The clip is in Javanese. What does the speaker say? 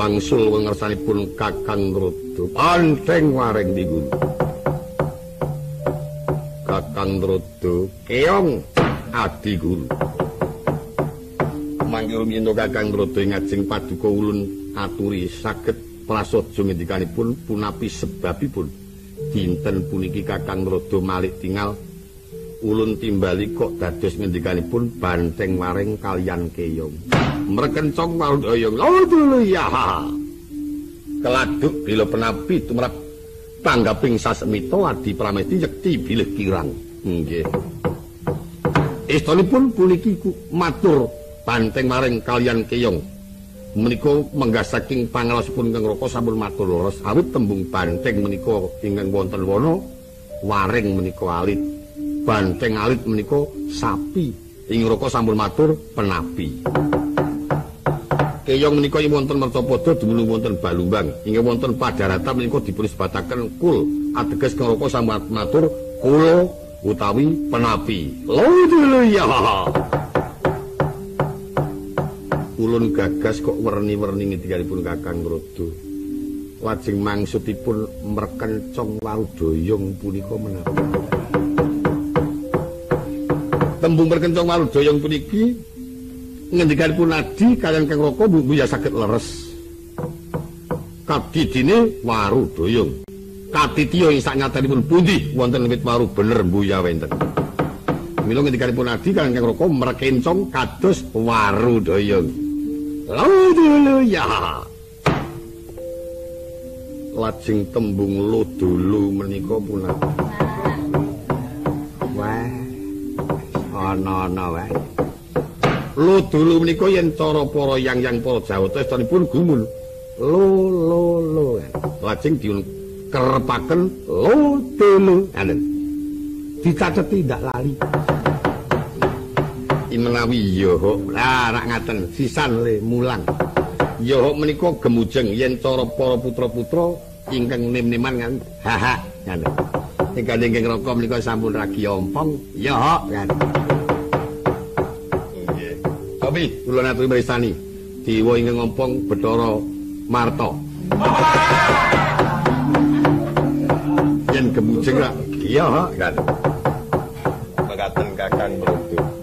wangsul wengersanipun Kakang Rodo panteng waring niku Kakang Rodo keong adi guru. Mangke rumiyin Kakang Rodo ngajeng paduka ulun aturi saged prasaja ngendikanipun punapi sebabipun. Dinten puniki Kakang Rodo malik tinggal ulun timbali kok dados ngendikanipun banteng waring kalian keyong. Mrekencong warudoyong lho ya. Keladuk bila penapi tumrap tanggaping sasmito adi pramesti yekti bilih kirang. Nggih. Istonipun puniki matur banteng waring kalian keyong. Menika menggah saking pangalasipun ingkang raka sampun matur leres awit tembung banteng menika ingkang wonten wana waring menika alit banteng alit menika sapi. Ing raka sampun matur penapi. Keyong menika ing wonten mercapada dumunung wonten balumbang. Ing wonten padaratan menika dipun sebataken kul. Ateges kang raka sampun matur kul utawi penapi. Lho ya ulun gagas kok werni-werni ngendikanipun Kakang Rodo. Lajeng mangsudipun mrekencong warudoyong punika menapa? Tembung mrekencong warudoyong puniki ngendikanipun Adi kaliyan Kang Raka mbuh ya saged leres. Kadidine warudoyong. Katitiya ing saknyatanipun pundi wonten wit waru bener mbuya wenten. Mila ngendikanipun Adi kaliyan Kang Raka mrekencong kados warudoyong. Lodulu ya. Lajeng tembung lodulu menika punapa? Ana-ana wae. Lodulu menika yen cara para yang-yang para Jawata estanipun gumun. Lo lo lo. Lajeng diun kerepaken lodulu. Anen. Dicaceti ndak lali. menawi yohok lah rak ngaten sisan le mulang yohok menika gemujeng yen cara para putra-putra ingkang nim-niman kan haha kan ingkang ingkang raka menika sampun ragi ompong yohok kan? Nggih. Tapi kula naturi mresani dewa ingkang ompong Bathara Marta. Yen gemujeng rak yohok kan? Mekaten kakang Brodo